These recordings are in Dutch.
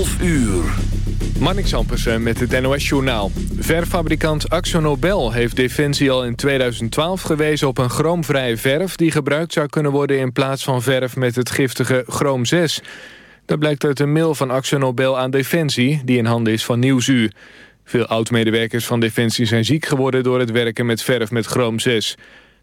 12 uur. Met het NOS-journaal. Verfabrikant Axo Nobel heeft Defensie al in 2012 gewezen op een chroomvrije verf... die gebruikt zou kunnen worden in plaats van verf met het giftige chroom 6. Dat blijkt uit een mail van Axo Nobel aan Defensie... die in handen is van Nieuwsuur. Veel oud-medewerkers van Defensie zijn ziek geworden... door het werken met verf met chroom 6.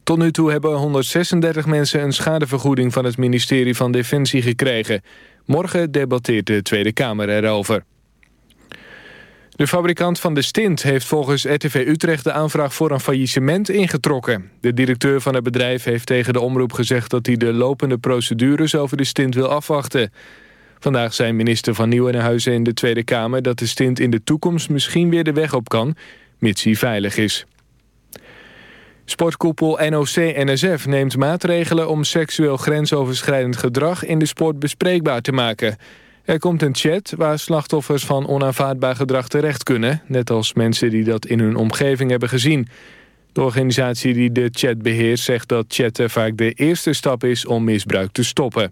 Tot nu toe hebben 136 mensen een schadevergoeding... van het ministerie van Defensie gekregen... Morgen debatteert de Tweede Kamer erover. De fabrikant van de stint heeft volgens RTV Utrecht de aanvraag voor een faillissement ingetrokken. De directeur van het bedrijf heeft tegen de omroep gezegd dat hij de lopende procedures over de stint wil afwachten. Vandaag zei minister van Nieuwenhuizen in de Tweede Kamer dat de stint in de toekomst misschien weer de weg op kan, mits hij veilig is. Sportkoepel NOC-NSF neemt maatregelen om seksueel grensoverschrijdend gedrag in de sport bespreekbaar te maken. Er komt een chat waar slachtoffers van onaanvaardbaar gedrag terecht kunnen, net als mensen die dat in hun omgeving hebben gezien. De organisatie die de chat beheert zegt dat chatten vaak de eerste stap is om misbruik te stoppen.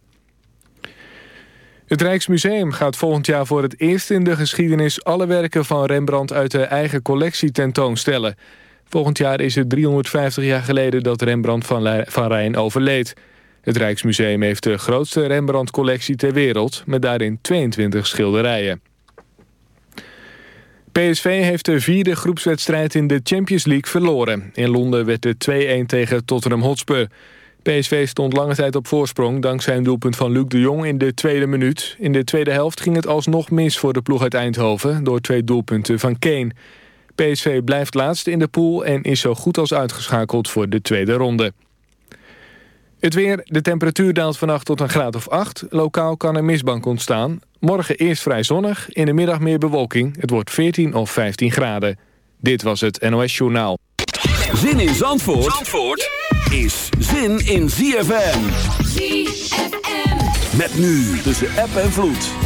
Het Rijksmuseum gaat volgend jaar voor het eerst in de geschiedenis alle werken van Rembrandt uit de eigen collectie tentoonstellen. Volgend jaar is het 350 jaar geleden dat Rembrandt van Rijn overleed. Het Rijksmuseum heeft de grootste Rembrandt-collectie ter wereld... met daarin 22 schilderijen. PSV heeft de vierde groepswedstrijd in de Champions League verloren. In Londen werd het 2-1 tegen Tottenham Hotspur. PSV stond lange tijd op voorsprong dankzij een doelpunt van Luc de Jong in de tweede minuut. In de tweede helft ging het alsnog mis voor de ploeg uit Eindhoven... door twee doelpunten van Kane... PSV blijft laatste in de pool en is zo goed als uitgeschakeld voor de tweede ronde. Het weer, de temperatuur daalt vannacht tot een graad of 8. Lokaal kan een mistbank ontstaan. Morgen eerst vrij zonnig, in de middag meer bewolking. Het wordt 14 of 15 graden. Dit was het NOS Journaal. Zin in Zandvoort, Zandvoort is zin in ZFM. ZFM. Met nu tussen app en vloed.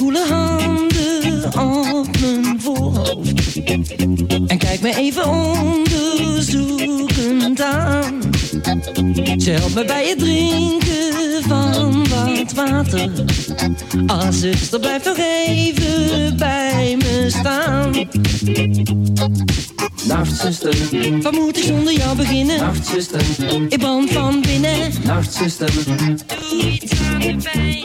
Koele handen op mijn voorhoofd En kijkt me even onderzoekend aan. Ze helpt me bij het drinken van wat water. Als zuster, blijf nog even bij me staan. Nachtzuster, wat moet ik zonder jou beginnen? Nachtzuster, ik brand van binnen. Nachtzuster, doe iets aan de pijn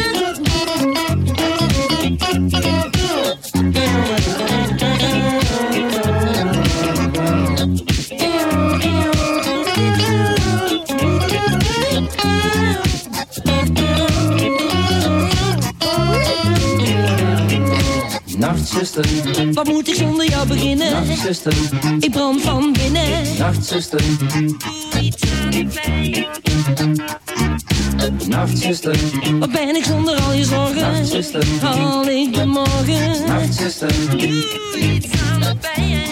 Nachtzuster, wat moet ik zonder jou beginnen? Nachtzuster, ik brand van binnen. Nachtzuster, doe iets. Nachtzuster, wat ben ik zonder al je zorgen? Nachtzuster, haal ik de morgen? Nachtzuster, doe iets aan de pijn.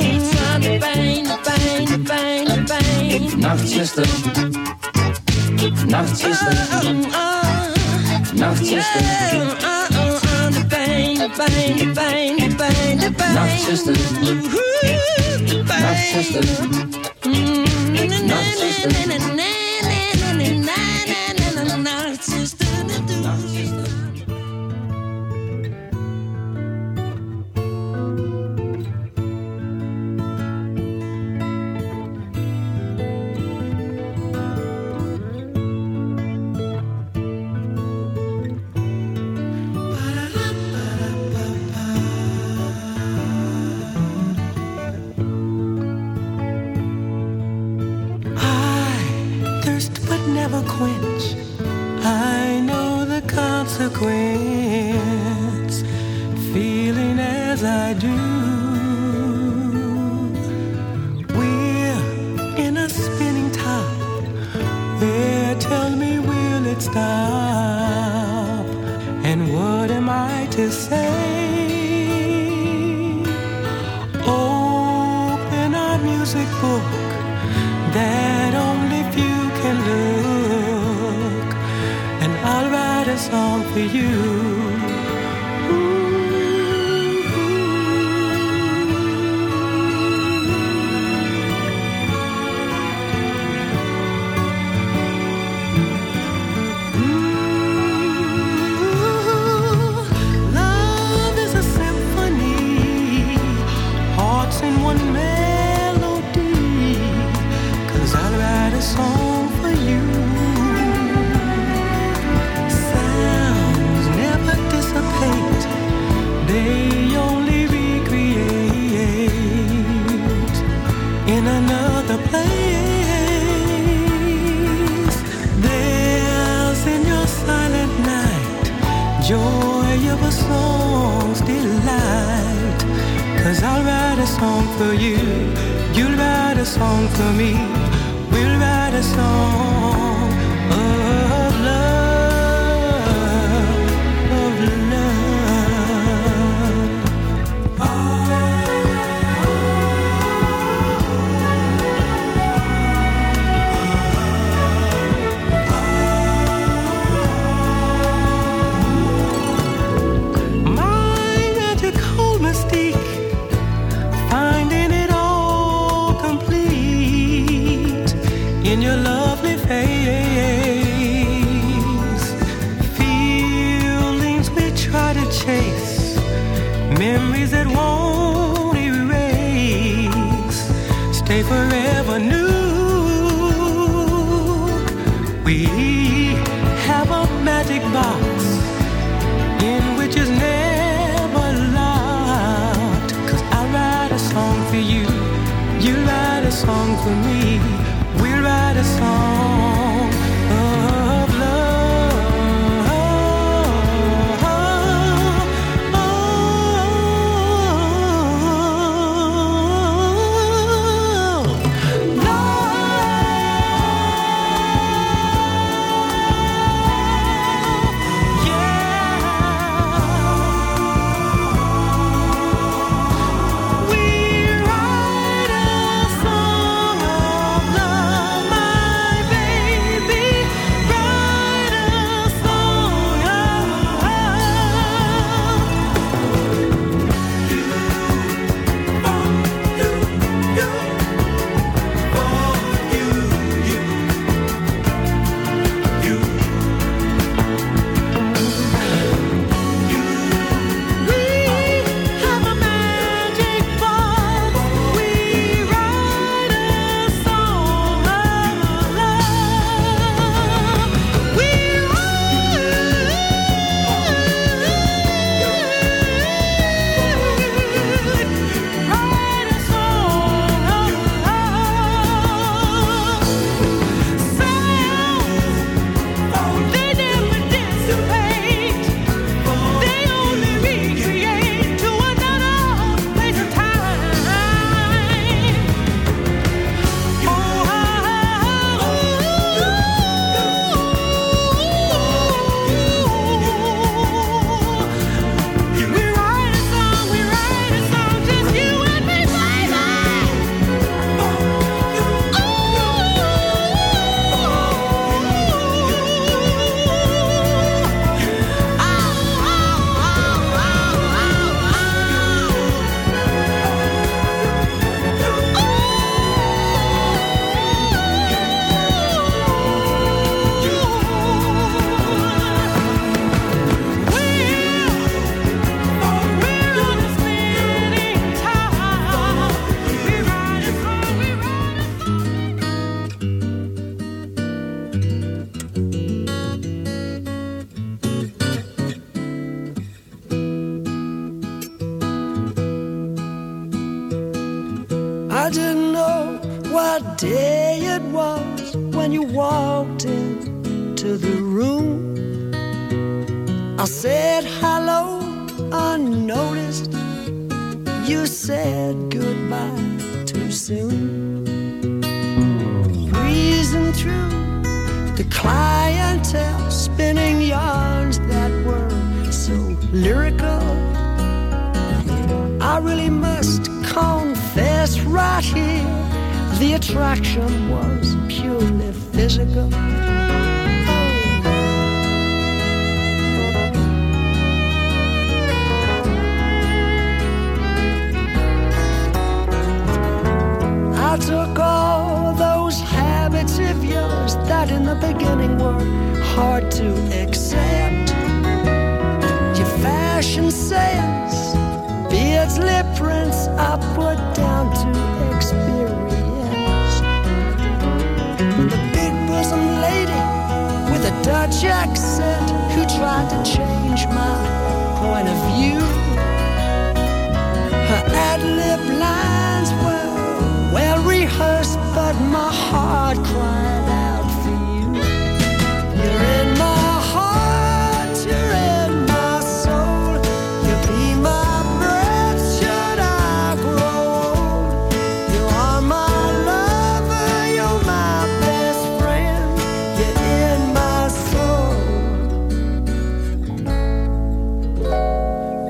iets aan de pijn, de pijn, de pijn, de pijn. Nachtzuster, Nachtzuster, Oh, oh, Nachtzuster, oh, oh, oh, de pijn, de pijn, de pijn, de pijn, de pijn. Nachtzuster. Nachtzuster, Nachtzuster. A song for you. For me, we'll write a song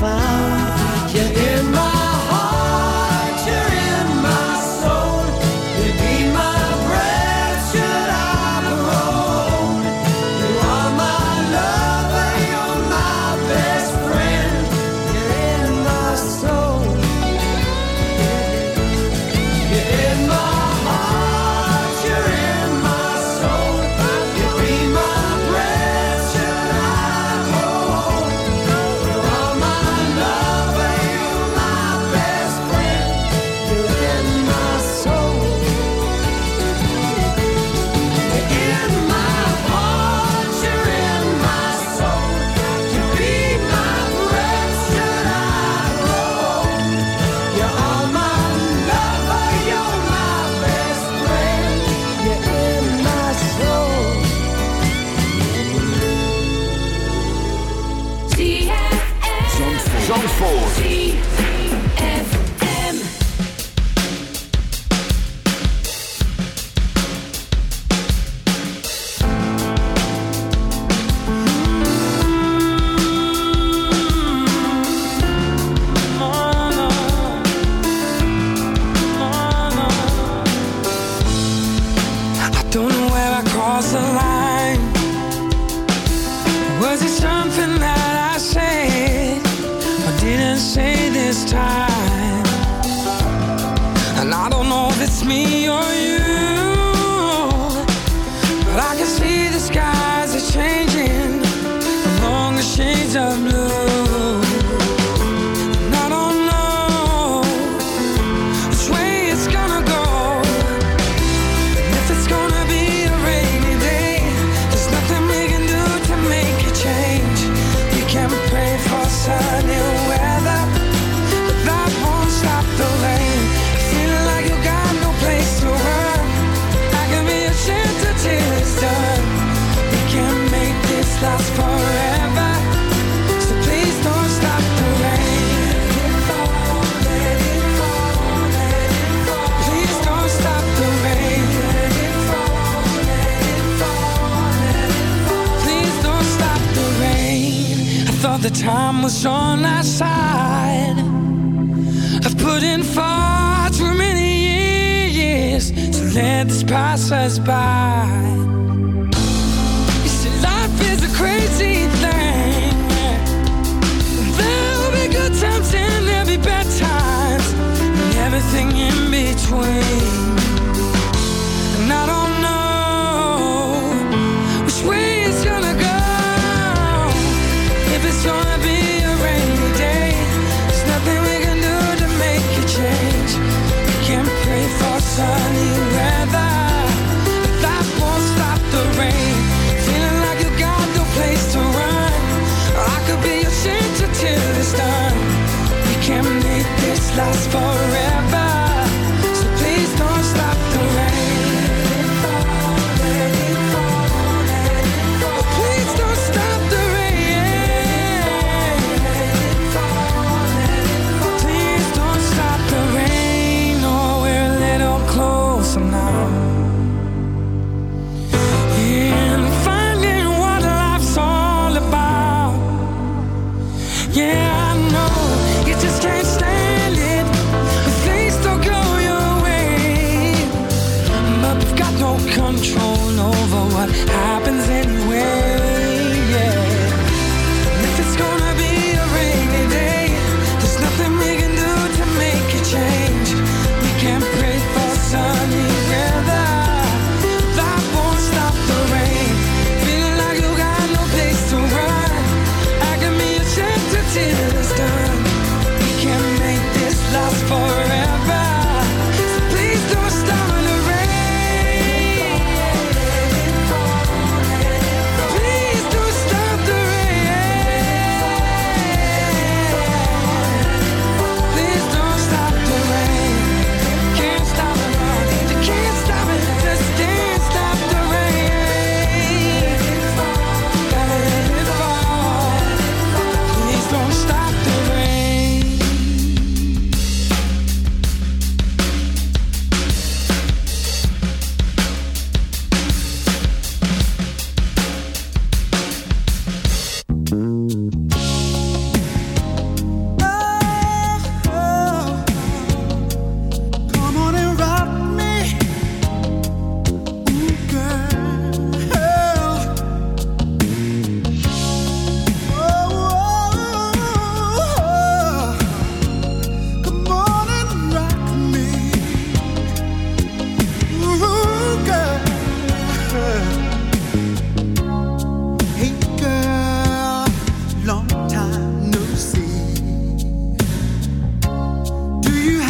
found. You're in my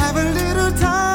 have a little time.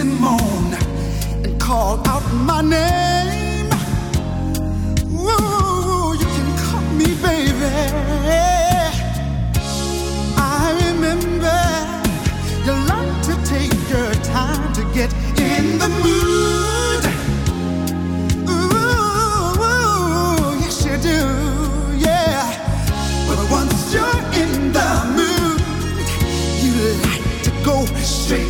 and moan and call out my name. Ooh, you can call me baby. I remember you like to take your time to get in the mood. Ooh, yes you do, yeah. But once you're in the mood, you like to go straight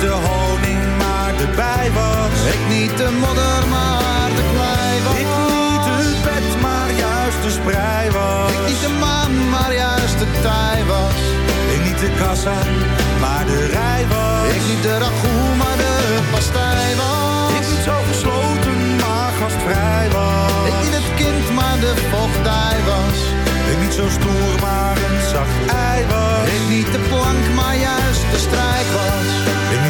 Niet de honing, maar de bij was. Ik niet de modder, maar de klei was. Ik niet het bed, maar juist de sprei was. Ik niet de maan, maar juist de tij was. Ik niet de kassa, maar de rij was. Ik niet de ragout, maar de pastij was. Ik niet zo gesloten, maar gastvrij was. Ik niet het kind, maar de vochtdij was. Ik niet zo stoer, maar een zacht ei was.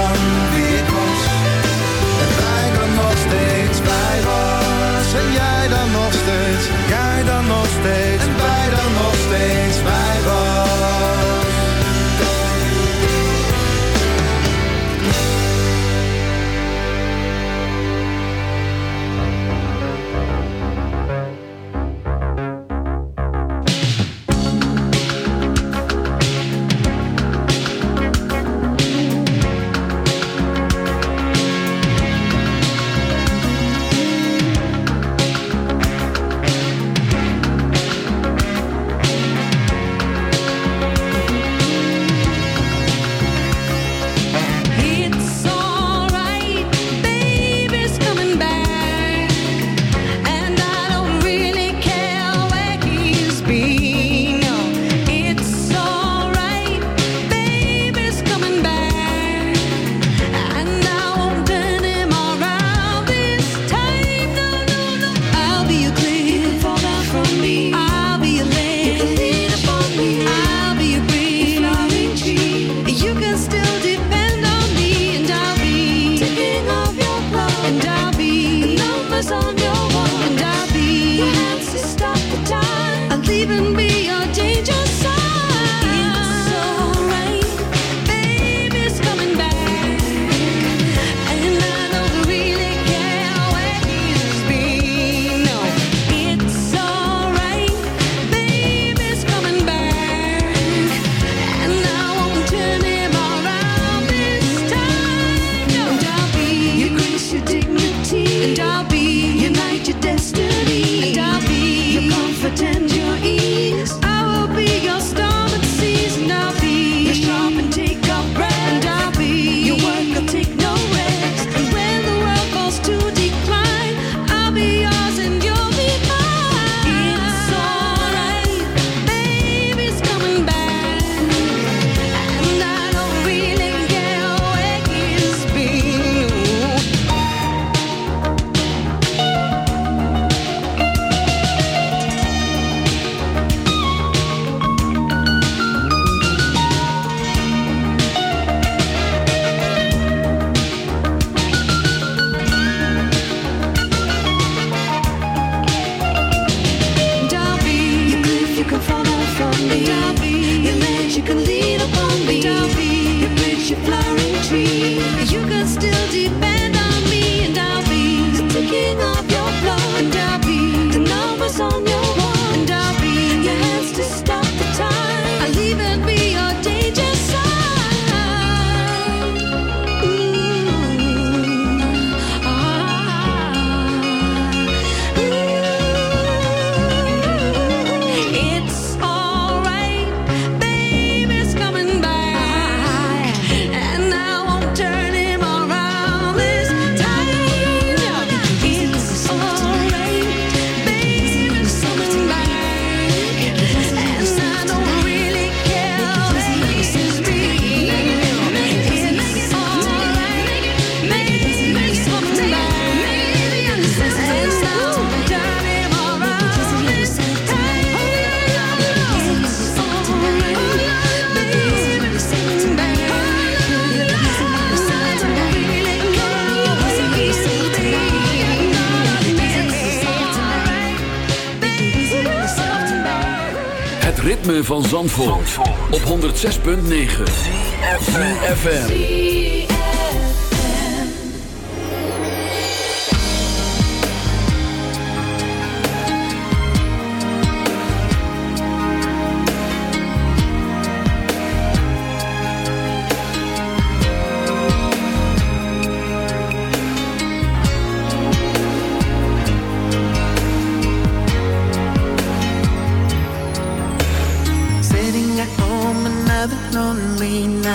dan. En wij dan nog steeds wij was. En jij dan nog steeds. Jij dan nog steeds. En wij dan nog steeds wij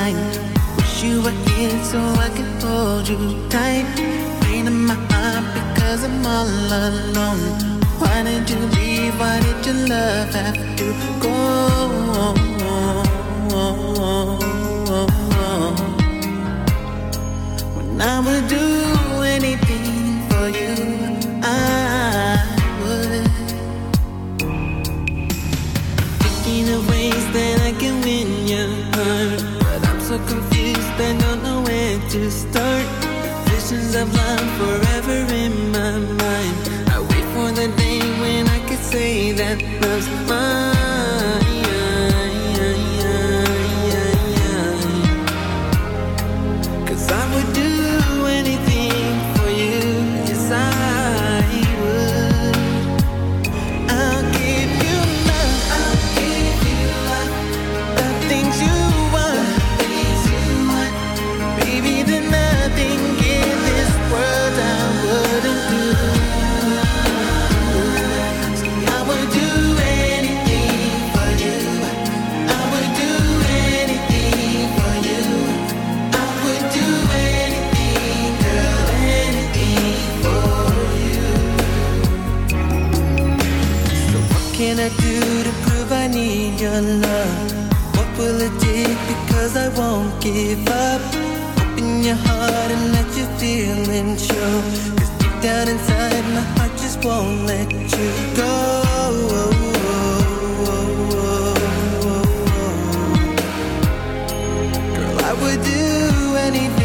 night. Wish you were here so I could hold you tight. Pain in my heart because I'm all alone. Why did you leave? Why did your love have to go? When I would do anything for you. so confused, I don't know where to start. Visions of love forever in my mind. I wait for the day when I could say that love's mine. enough. What will it take? Because I won't give up. Open your heart and let your feelings and show. Cause deep down inside, my heart just won't let you go. girl. I would do anything